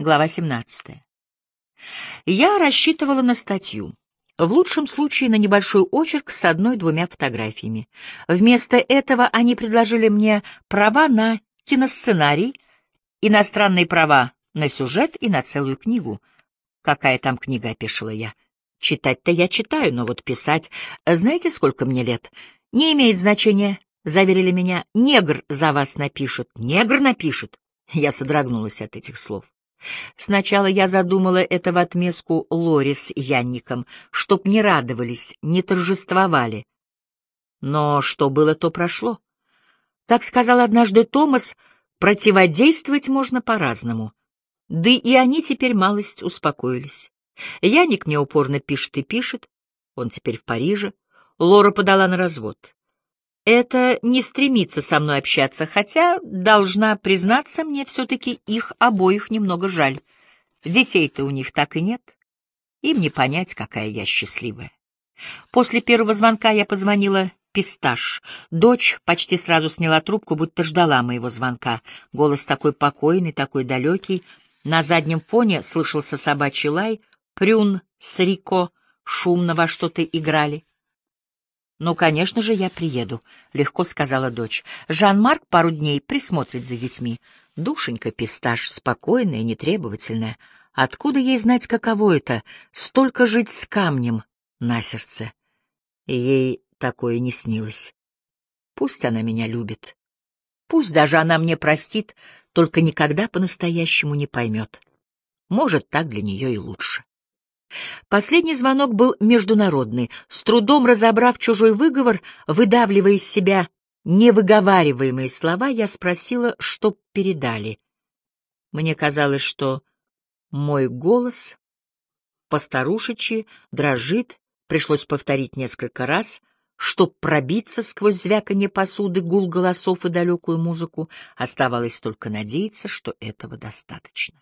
Глава 17. Я рассчитывала на статью. В лучшем случае на небольшой очерк с одной-двумя фотографиями. Вместо этого они предложили мне права на киносценарий, иностранные права на сюжет и на целую книгу. Какая там книга, опешила я. Читать-то я читаю, но вот писать... Знаете, сколько мне лет? Не имеет значения, — заверили меня. Негр за вас напишет. Негр напишет. Я содрогнулась от этих слов. Сначала я задумала это в отместку Лори с Янником, чтоб не радовались, не торжествовали. Но что было, то прошло. Так сказал однажды Томас, противодействовать можно по-разному. Да и они теперь малость успокоились. Яник мне упорно пишет и пишет, он теперь в Париже. Лора подала на развод. Это не стремится со мной общаться, хотя, должна признаться, мне все-таки их обоих немного жаль. Детей-то у них так и нет. Им не понять, какая я счастливая. После первого звонка я позвонила Писташ. Дочь почти сразу сняла трубку, будто ждала моего звонка. Голос такой покойный, такой далекий. На заднем фоне слышался собачий лай, Прюн с Рико шумно во что-то играли. «Ну, конечно же, я приеду», — легко сказала дочь. «Жан-Марк пару дней присмотрит за детьми. Душенька писташ, спокойная, нетребовательная. Откуда ей знать, каково это — столько жить с камнем на сердце? Ей такое не снилось. Пусть она меня любит. Пусть даже она мне простит, только никогда по-настоящему не поймет. Может, так для нее и лучше. Последний звонок был международный. С трудом разобрав чужой выговор, выдавливая из себя невыговариваемые слова, я спросила, что передали. Мне казалось, что мой голос постарушечи дрожит, пришлось повторить несколько раз, чтоб пробиться сквозь звяканье посуды, гул голосов и далекую музыку, оставалось только надеяться, что этого достаточно.